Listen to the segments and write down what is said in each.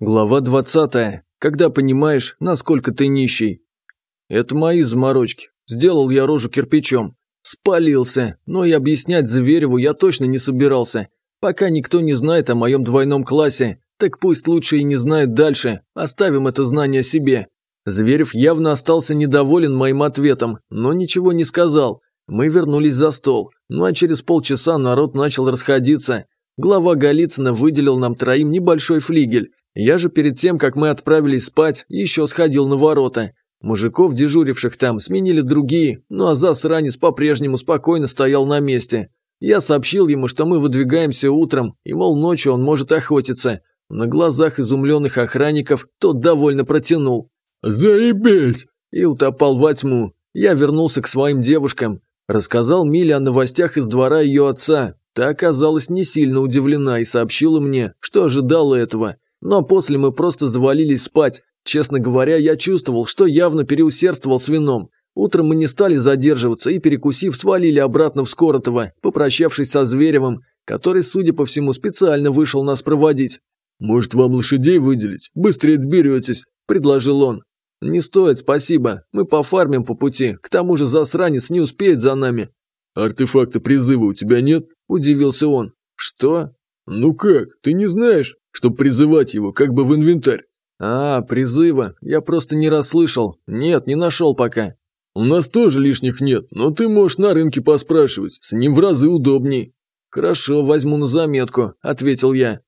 Глава 20. Когда понимаешь, насколько ты нищий. Это мои заморочки. Сделал я рожу кирпичом. Спалился, но и объяснять Звереву я точно не собирался. Пока никто не знает о моем двойном классе, так пусть лучше и не знает дальше, оставим это знание себе. Зверев явно остался недоволен моим ответом, но ничего не сказал. Мы вернулись за стол, ну а через полчаса народ начал расходиться. Глава Голицына выделил нам троим небольшой флигель, я же перед тем, как мы отправились спать, еще сходил на ворота. Мужиков, дежуривших там, сменили другие, ну а засранец по-прежнему спокойно стоял на месте. Я сообщил ему, что мы выдвигаемся утром, и, мол, ночью он может охотиться. На глазах изумленных охранников тот довольно протянул. «Заебись!» и утопал во тьму. Я вернулся к своим девушкам. Рассказал Миле о новостях из двора ее отца. Та оказалась не сильно удивлена и сообщила мне, что ожидала этого – но после мы просто завалились спать. Честно говоря, я чувствовал, что явно переусердствовал с вином. Утром мы не стали задерживаться и, перекусив, свалили обратно в Скоротово, попрощавшись со Зверевым, который, судя по всему, специально вышел нас проводить. «Может, вам лошадей выделить? Быстрее доберетесь», – предложил он. «Не стоит, спасибо. Мы пофармим по пути. К тому же засранец не успеет за нами». «Артефакта призыва у тебя нет?» – удивился он. «Что?» «Ну как, ты не знаешь?» чтобы призывать его как бы в инвентарь. А, призыва. Я просто не расслышал. Нет, не нашел пока. У нас тоже лишних нет, но ты можешь на рынке поспрашивать. С ним в разы удобней. Хорошо, возьму на заметку, ответил я.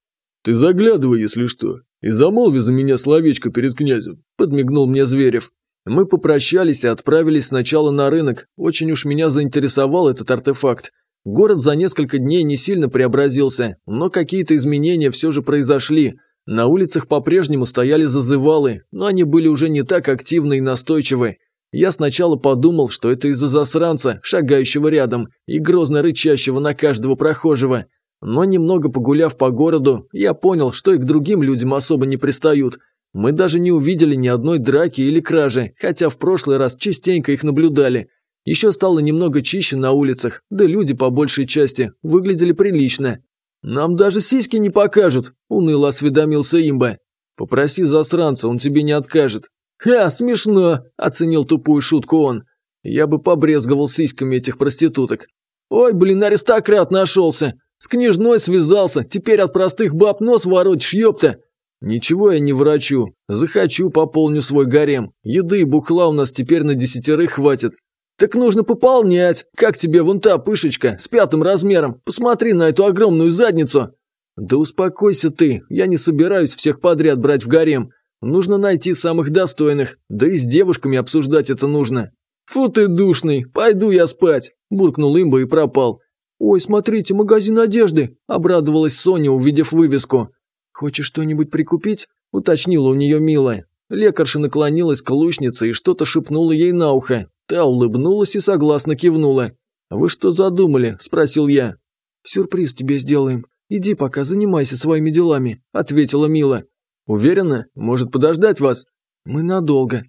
Ты заглядывай, если что. И замолви за меня словечко перед князем. Подмигнул мне Зверев. Мы попрощались и отправились сначала на рынок. Очень уж меня заинтересовал этот артефакт. Город за несколько дней не сильно преобразился, но какие-то изменения все же произошли. На улицах по-прежнему стояли зазывалы, но они были уже не так активны и настойчивы. Я сначала подумал, что это из-за засранца, шагающего рядом и грозно рычащего на каждого прохожего. Но немного погуляв по городу, я понял, что и к другим людям особо не пристают. Мы даже не увидели ни одной драки или кражи, хотя в прошлый раз частенько их наблюдали – еще стало немного чище на улицах, да люди по большей части выглядели прилично. «Нам даже сиськи не покажут», – уныло осведомился имба. «Попроси засранца, он тебе не откажет». «Ха, смешно», – оценил тупую шутку он. «Я бы побрезговал сиськами этих проституток». «Ой, блин, аристократ нашелся! С княжной связался, теперь от простых баб нос воротишь, ёпта!» «Ничего я не врачу. Захочу, пополню свой гарем. Еды и бухла у нас теперь на десятерых хватит. «Так нужно пополнять. Как тебе вон та пышечка с пятым размером? Посмотри на эту огромную задницу!» «Да успокойся ты, я не собираюсь всех подряд брать в гарем. Нужно найти самых достойных, да и с девушками обсуждать это нужно». «Фу ты душный, пойду я спать», – буркнул имба и пропал. «Ой, смотрите, магазин одежды», – обрадовалась Соня, увидев вывеску. «Хочешь что-нибудь прикупить?» – уточнила у нее милая. Лекарша наклонилась к лучнице и что-то шепнула ей на ухо. Та улыбнулась и согласно кивнула. «Вы что задумали?» – спросил я. «Сюрприз тебе сделаем. Иди пока, занимайся своими делами», – ответила Мила. «Уверена? Может подождать вас?» «Мы надолго».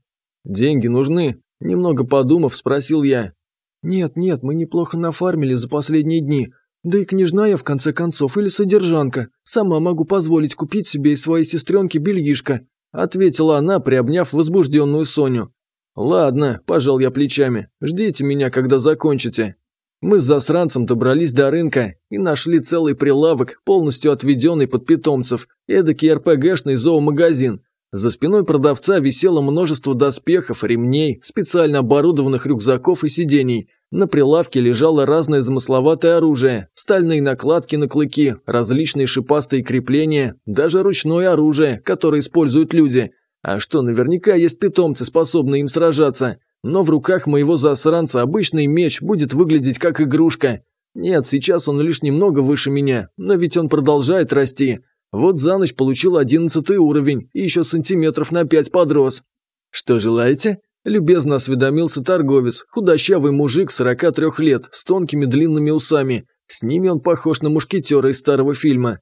«Деньги нужны?» – немного подумав, спросил я. «Нет, нет, мы неплохо нафармили за последние дни. Да и княжна я, в конце концов, или содержанка. Сама могу позволить купить себе и своей сестренке бельишко», – ответила она, приобняв возбужденную Соню. «Ладно», – пожал я плечами, – «ждите меня, когда закончите». Мы с засранцем добрались до рынка и нашли целый прилавок, полностью отведенный под питомцев, эдакий РПГшный зоомагазин. За спиной продавца висело множество доспехов, ремней, специально оборудованных рюкзаков и сидений. На прилавке лежало разное замысловатое оружие, стальные накладки на клыки, различные шипастые крепления, даже ручное оружие, которое используют люди – а что, наверняка есть питомцы, способные им сражаться. Но в руках моего засранца обычный меч будет выглядеть как игрушка. Нет, сейчас он лишь немного выше меня, но ведь он продолжает расти. Вот за ночь получил одиннадцатый уровень и еще сантиметров на пять подрос. Что желаете? Любезно осведомился торговец, худощавый мужик 43 лет, с тонкими длинными усами. С ними он похож на мушкетера из старого фильма.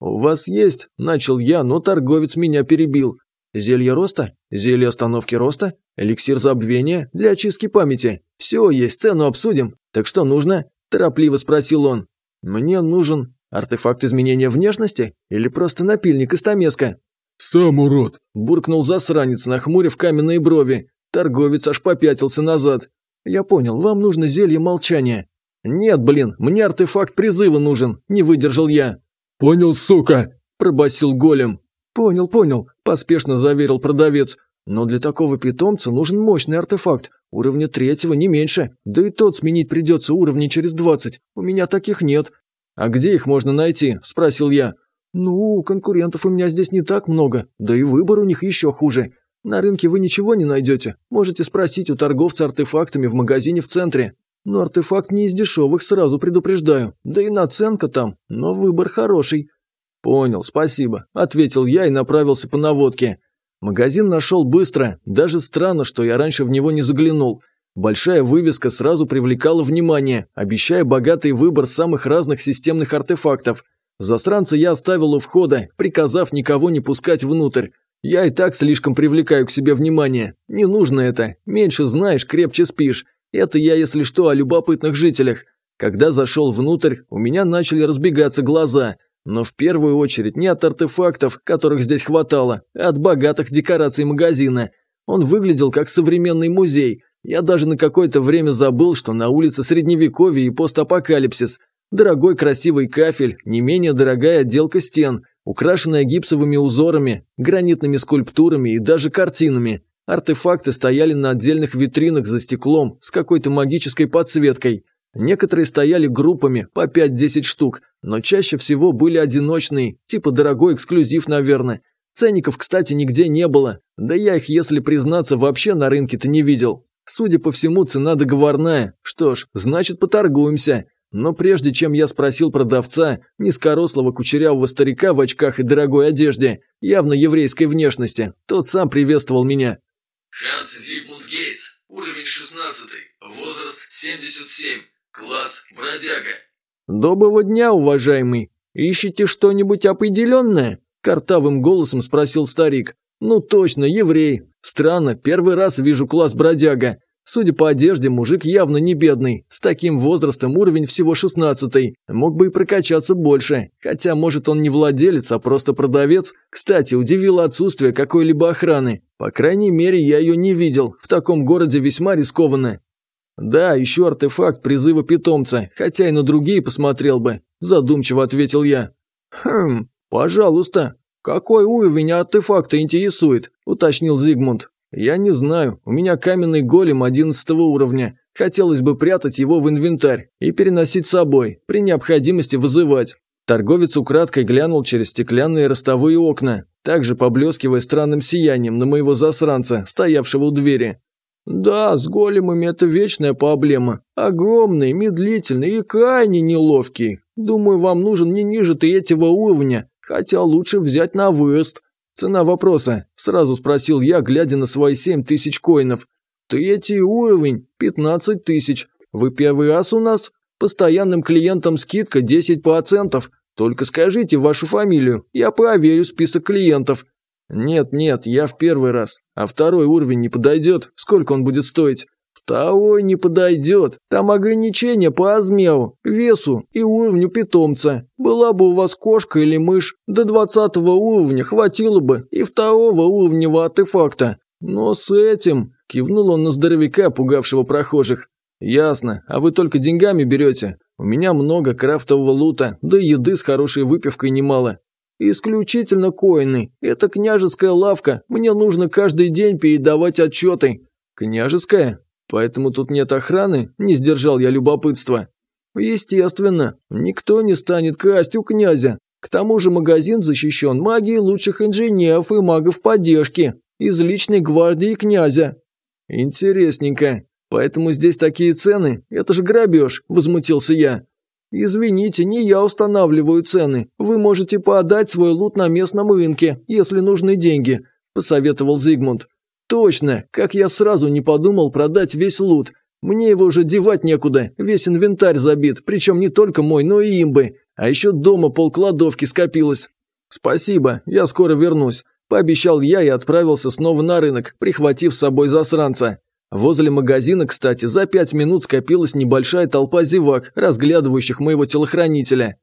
«У вас есть?» – начал я, но торговец меня перебил. Зелье роста? Зелье остановки роста? Эликсир забвения? Для очистки памяти? Все есть, цену обсудим. Так что нужно? Торопливо спросил он. Мне нужен артефакт изменения внешности или просто напильник из Томеска? «Сам урод!» – буркнул засранец, нахмурив каменные брови. Торговец аж попятился назад. «Я понял, вам нужно зелье молчания». «Нет, блин, мне артефакт призыва нужен», – не выдержал я. «Понял, сука!» – пробасил голем. «Понял, понял», – поспешно заверил продавец. «Но для такого питомца нужен мощный артефакт, уровня третьего не меньше, да и тот сменить придется уровней через двадцать, у меня таких нет». «А где их можно найти?» – спросил я. «Ну, конкурентов у меня здесь не так много, да и выбор у них еще хуже. На рынке вы ничего не найдете, можете спросить у торговца артефактами в магазине в центре. Но артефакт не из дешевых, сразу предупреждаю, да и наценка там, но выбор хороший». «Понял, спасибо», – ответил я и направился по наводке. Магазин нашел быстро, даже странно, что я раньше в него не заглянул. Большая вывеска сразу привлекала внимание, обещая богатый выбор самых разных системных артефактов. Засранца я оставил у входа, приказав никого не пускать внутрь. Я и так слишком привлекаю к себе внимание. Не нужно это. Меньше знаешь, крепче спишь. Это я, если что, о любопытных жителях. Когда зашел внутрь, у меня начали разбегаться глаза. Но в первую очередь не от артефактов, которых здесь хватало, а от богатых декораций магазина. Он выглядел как современный музей. Я даже на какое-то время забыл, что на улице средневековье и постапокалипсис. Дорогой красивый кафель, не менее дорогая отделка стен, украшенная гипсовыми узорами, гранитными скульптурами и даже картинами. Артефакты стояли на отдельных витринах за стеклом с какой-то магической подсветкой. Некоторые стояли группами, по 5-10 штук, но чаще всего были одиночные, типа дорогой эксклюзив, наверное. Ценников, кстати, нигде не было, да я их, если признаться, вообще на рынке-то не видел. Судя по всему, цена договорная. Что ж, значит, поторгуемся. Но прежде чем я спросил продавца, низкорослого кучерявого старика в очках и дорогой одежде, явно еврейской внешности, тот сам приветствовал меня. Ханс Зигмунд Гейтс, уровень 16, возраст 77, класс бродяга. «Доброго дня, уважаемый. Ищете что-нибудь определенное?» Картавым голосом спросил старик. «Ну точно, еврей. Странно, первый раз вижу класс бродяга. Судя по одежде, мужик явно не бедный. С таким возрастом уровень всего шестнадцатый. Мог бы и прокачаться больше. Хотя, может, он не владелец, а просто продавец. Кстати, удивило отсутствие какой-либо охраны. По крайней мере, я ее не видел. В таком городе весьма рискованно. Да, еще артефакт призыва питомца, хотя и на другие посмотрел бы. Задумчиво ответил я. Хм, пожалуйста. Какой уровень артефакта интересует? Уточнил Зигмунд. «Я не знаю. У меня каменный голем одиннадцатого уровня. Хотелось бы прятать его в инвентарь и переносить с собой, при необходимости вызывать». Торговец украдкой глянул через стеклянные ростовые окна, также поблескивая странным сиянием на моего засранца, стоявшего у двери. «Да, с големами это вечная проблема. Огромный, медлительный и крайне неловкий. Думаю, вам нужен не ниже третьего уровня, хотя лучше взять на выезд. «Цена вопроса», – сразу спросил я, глядя на свои семь тысяч коинов. «Третий уровень, пятнадцать тысяч. Вы первый раз у нас? Постоянным клиентам скидка 10%. Только скажите вашу фамилию, я проверю список клиентов». «Нет-нет, я в первый раз. А второй уровень не подойдет? Сколько он будет стоить?» Второй не подойдет. Там ограничения по размеру, весу и уровню питомца. Была бы у вас кошка или мышь, до двадцатого уровня хватило бы и второго уровня артефакта. Но с этим... Кивнул он на здоровяка, пугавшего прохожих. «Ясно. А вы только деньгами берете? У меня много крафтового лута, да еды с хорошей выпивкой немало. Исключительно коины. Это княжеская лавка. Мне нужно каждый день передавать отчеты». «Княжеская? Поэтому тут нет охраны, не сдержал я любопытства. Естественно, никто не станет красть у князя. К тому же магазин защищен магией лучших инженеров и магов поддержки из личной гвардии князя. Интересненько. Поэтому здесь такие цены? Это же грабеж, возмутился я. Извините, не я устанавливаю цены. Вы можете подать свой лут на местном рынке, если нужны деньги, посоветовал Зигмунд. Точно, как я сразу не подумал продать весь лут. Мне его уже девать некуда, весь инвентарь забит, причем не только мой, но и имбы. А еще дома полкладовки скопилось. Спасибо, я скоро вернусь. Пообещал я и отправился снова на рынок, прихватив с собой засранца. Возле магазина, кстати, за пять минут скопилась небольшая толпа зевак, разглядывающих моего телохранителя.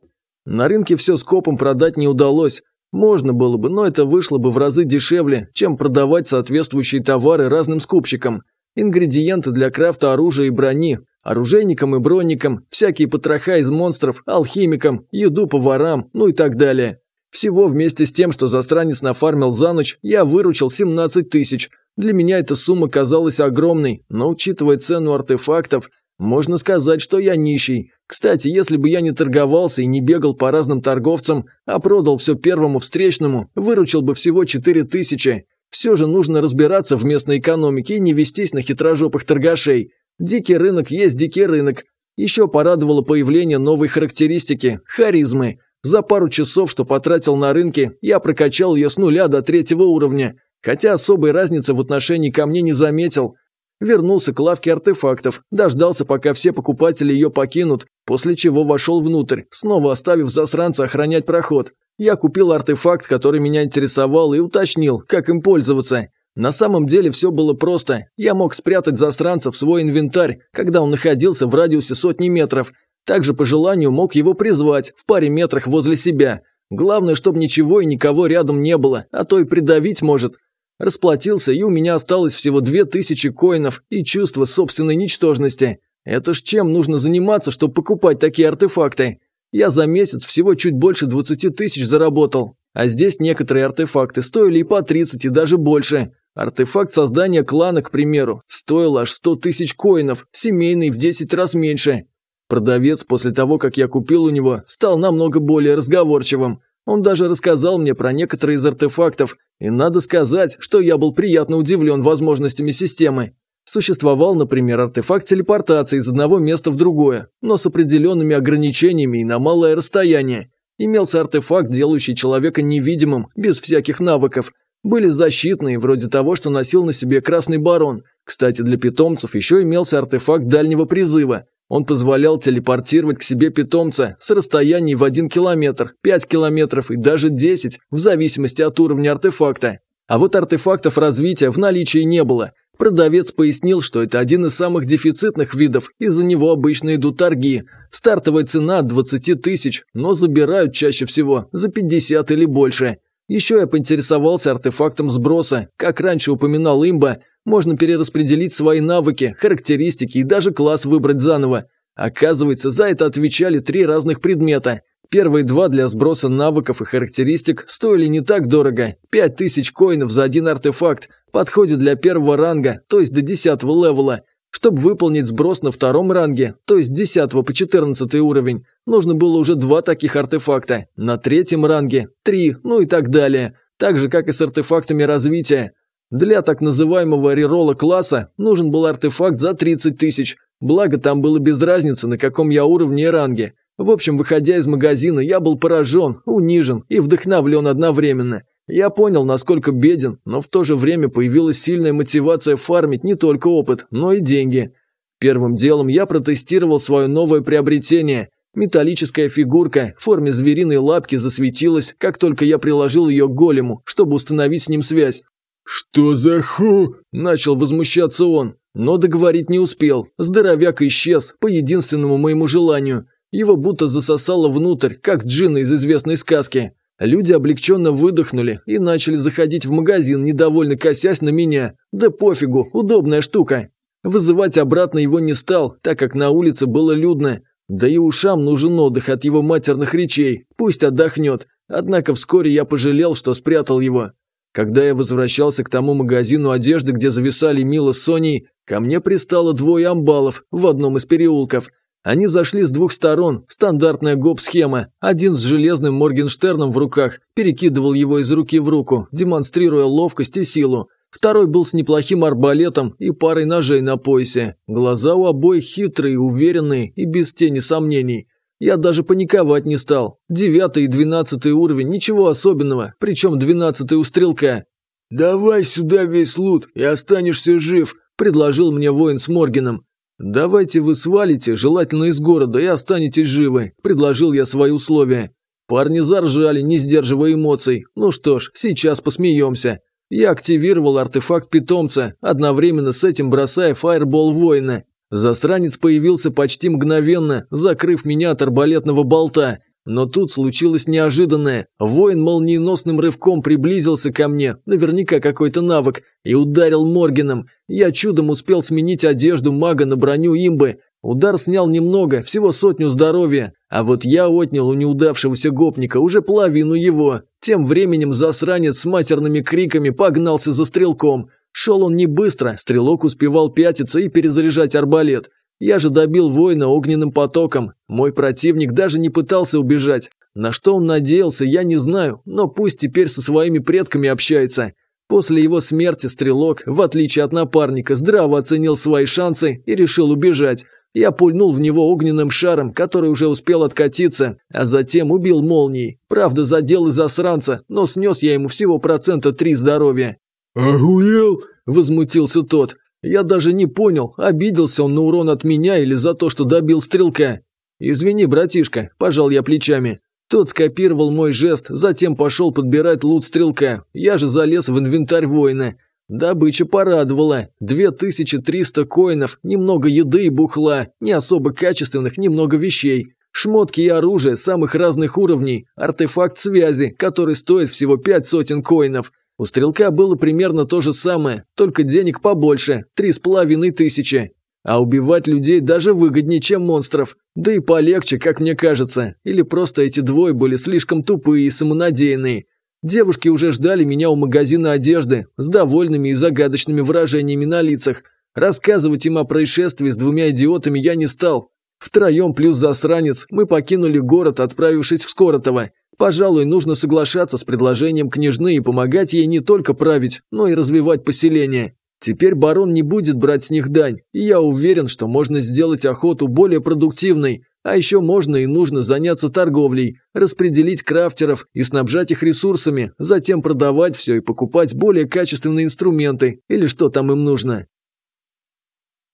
На рынке все скопом продать не удалось. Можно было бы, но это вышло бы в разы дешевле, чем продавать соответствующие товары разным скупщикам. Ингредиенты для крафта оружия и брони, оружейникам и бронникам, всякие потроха из монстров, алхимикам, еду поварам, ну и так далее. Всего вместе с тем, что засранец нафармил за ночь, я выручил 17 тысяч. Для меня эта сумма казалась огромной, но учитывая цену артефактов, можно сказать, что я нищий. Кстати, если бы я не торговался и не бегал по разным торговцам, а продал все первому встречному, выручил бы всего 4 тысячи. Все же нужно разбираться в местной экономике и не вестись на хитрожопых торгашей. Дикий рынок есть дикий рынок. Еще порадовало появление новой характеристики – харизмы. За пару часов, что потратил на рынке, я прокачал ее с нуля до третьего уровня. Хотя особой разницы в отношении ко мне не заметил – Вернулся к лавке артефактов, дождался, пока все покупатели ее покинут, после чего вошел внутрь, снова оставив засранца охранять проход. Я купил артефакт, который меня интересовал, и уточнил, как им пользоваться. На самом деле все было просто. Я мог спрятать засранца в свой инвентарь, когда он находился в радиусе сотни метров. Также по желанию мог его призвать в паре метрах возле себя. Главное, чтобы ничего и никого рядом не было, а то и придавить может. Расплатился, и у меня осталось всего две тысячи коинов и чувство собственной ничтожности. Это ж чем нужно заниматься, чтобы покупать такие артефакты? Я за месяц всего чуть больше 20 тысяч заработал. А здесь некоторые артефакты стоили и по 30, и даже больше. Артефакт создания клана, к примеру, стоил аж 100 тысяч коинов, семейный в 10 раз меньше. Продавец после того, как я купил у него, стал намного более разговорчивым. Он даже рассказал мне про некоторые из артефактов, и надо сказать, что я был приятно удивлен возможностями системы. Существовал, например, артефакт телепортации из одного места в другое, но с определенными ограничениями и на малое расстояние. Имелся артефакт, делающий человека невидимым, без всяких навыков. Были защитные, вроде того, что носил на себе Красный Барон. Кстати, для питомцев еще имелся артефакт дальнего призыва. Он позволял телепортировать к себе питомца с расстояний в 1 километр, 5 километров и даже 10, в зависимости от уровня артефакта. А вот артефактов развития в наличии не было. Продавец пояснил, что это один из самых дефицитных видов, из-за него обычно идут торги. Стартовая цена от 20 тысяч, но забирают чаще всего за 50 или больше. Еще я поинтересовался артефактом сброса, как раньше упоминал имба, можно перераспределить свои навыки, характеристики и даже класс выбрать заново. Оказывается, за это отвечали три разных предмета. Первые два для сброса навыков и характеристик стоили не так дорого. 5000 коинов за один артефакт. Подходит для первого ранга, то есть до 10 левела. Чтобы выполнить сброс на втором ранге, то есть с 10 по 14 уровень, нужно было уже два таких артефакта. На третьем ранге – три, ну и так далее. Так же, как и с артефактами развития. Для так называемого рерола класса нужен был артефакт за 30 тысяч, благо там было без разницы, на каком я уровне и ранге. В общем, выходя из магазина, я был поражен, унижен и вдохновлен одновременно. Я понял, насколько беден, но в то же время появилась сильная мотивация фармить не только опыт, но и деньги. Первым делом я протестировал свое новое приобретение. Металлическая фигурка в форме звериной лапки засветилась, как только я приложил ее к голему, чтобы установить с ним связь. «Что за ху?» – начал возмущаться он, но договорить не успел. Здоровяк исчез, по единственному моему желанию. Его будто засосало внутрь, как джинна из известной сказки. Люди облегченно выдохнули и начали заходить в магазин, недовольно косясь на меня. Да пофигу, удобная штука. Вызывать обратно его не стал, так как на улице было людно. Да и ушам нужен отдых от его матерных речей, пусть отдохнет. Однако вскоре я пожалел, что спрятал его. Когда я возвращался к тому магазину одежды, где зависали Мила с Соней, ко мне пристало двое амбалов в одном из переулков. Они зашли с двух сторон, стандартная гоп-схема. Один с железным Моргенштерном в руках, перекидывал его из руки в руку, демонстрируя ловкость и силу. Второй был с неплохим арбалетом и парой ножей на поясе. Глаза у обоих хитрые, уверенные и без тени сомнений. Я даже паниковать не стал. Девятый и двенадцатый уровень, ничего особенного, причем двенадцатый у стрелка. «Давай сюда весь лут и останешься жив», – предложил мне воин с Моргеном. «Давайте вы свалите, желательно из города, и останетесь живы», – предложил я свои условия. Парни заржали, не сдерживая эмоций. Ну что ж, сейчас посмеемся. Я активировал артефакт питомца, одновременно с этим бросая фаербол воина. Засранец появился почти мгновенно, закрыв меня от арбалетного болта. Но тут случилось неожиданное. Воин молниеносным рывком приблизился ко мне, наверняка какой-то навык, и ударил Моргеном. Я чудом успел сменить одежду мага на броню имбы. Удар снял немного, всего сотню здоровья, а вот я отнял у неудавшегося гопника уже половину его. Тем временем засранец с матерными криками погнался за стрелком. Шел он не быстро, стрелок успевал пятиться и перезаряжать арбалет. Я же добил воина огненным потоком. Мой противник даже не пытался убежать. На что он надеялся, я не знаю, но пусть теперь со своими предками общается. После его смерти стрелок, в отличие от напарника, здраво оценил свои шансы и решил убежать. Я пульнул в него огненным шаром, который уже успел откатиться, а затем убил молнией. Правда, задел и засранца, но снес я ему всего процента три здоровья. «Охуел?» – возмутился тот. Я даже не понял, обиделся он на урон от меня или за то, что добил стрелка. «Извини, братишка», – пожал я плечами. Тот скопировал мой жест, затем пошел подбирать лут стрелка. Я же залез в инвентарь воина. Добыча порадовала. 2300 коинов, немного еды и бухла, не особо качественных, немного вещей. Шмотки и оружие самых разных уровней, артефакт связи, который стоит всего пять сотен коинов. У стрелка было примерно то же самое, только денег побольше, три с половиной тысячи. А убивать людей даже выгоднее, чем монстров. Да и полегче, как мне кажется. Или просто эти двое были слишком тупые и самонадеянные. Девушки уже ждали меня у магазина одежды с довольными и загадочными выражениями на лицах. Рассказывать им о происшествии с двумя идиотами я не стал. Втроем плюс засранец мы покинули город, отправившись в Скоротово. Пожалуй, нужно соглашаться с предложением княжны и помогать ей не только править, но и развивать поселение. Теперь барон не будет брать с них дань, и я уверен, что можно сделать охоту более продуктивной, а еще можно и нужно заняться торговлей, распределить крафтеров и снабжать их ресурсами, затем продавать все и покупать более качественные инструменты или что там им нужно.